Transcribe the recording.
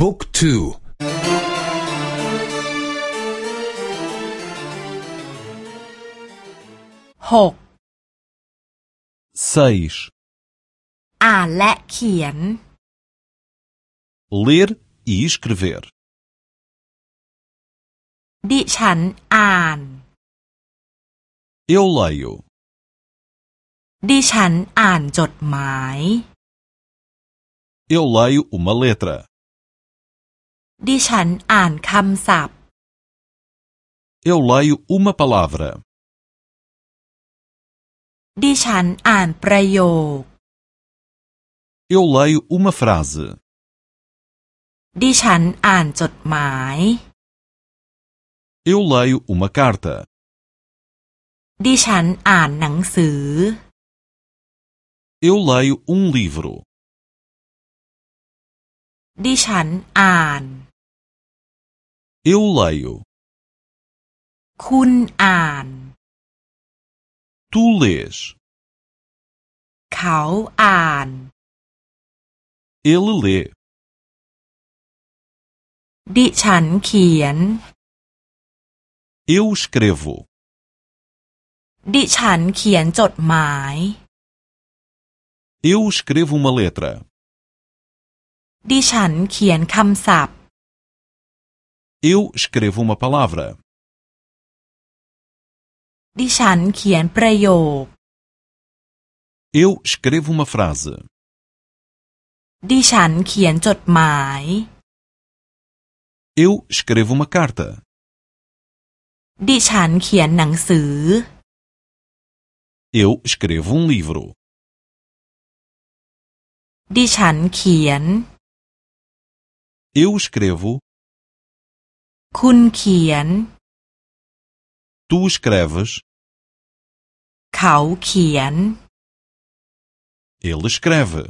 บุ๊กทู หก seis, อ่านและเขียน ler e escrever. ดิฉันอ่าน Eu leio. ดิฉันอ่านจดหมาย Eu leio uma letra. ดิฉันอ่านคำศัพท์ Eu leio uma palavra. ดิฉันอ่านประโยค Eu leio uma frase. ดิฉันอ่านจดหมาย Eu leio uma carta. ดิฉันอ่านหนังสือ Eu leio um livro. ดิฉันอ่าน Eu leio. คุณอ่าน Tu lês. เขาอ่าน Ele lê. ดิฉันเขียน Eu escrevo. ดิฉันเขียนจดหมาย Eu escrevo uma letra. ดิฉันเขียนคำศัพท์ Eu escrevo uma palavra. ดิฉันเขียนประโยค Eu escrevo uma frase. ดิฉันเขียนจดหมาย Eu escrevo uma carta. ดิฉันเขียนหนังสือ Eu escrevo um livro. ดิฉันเขียน Eu escrevo. คุณเขียน Tu escreves. เขาเขียน Ele escreve.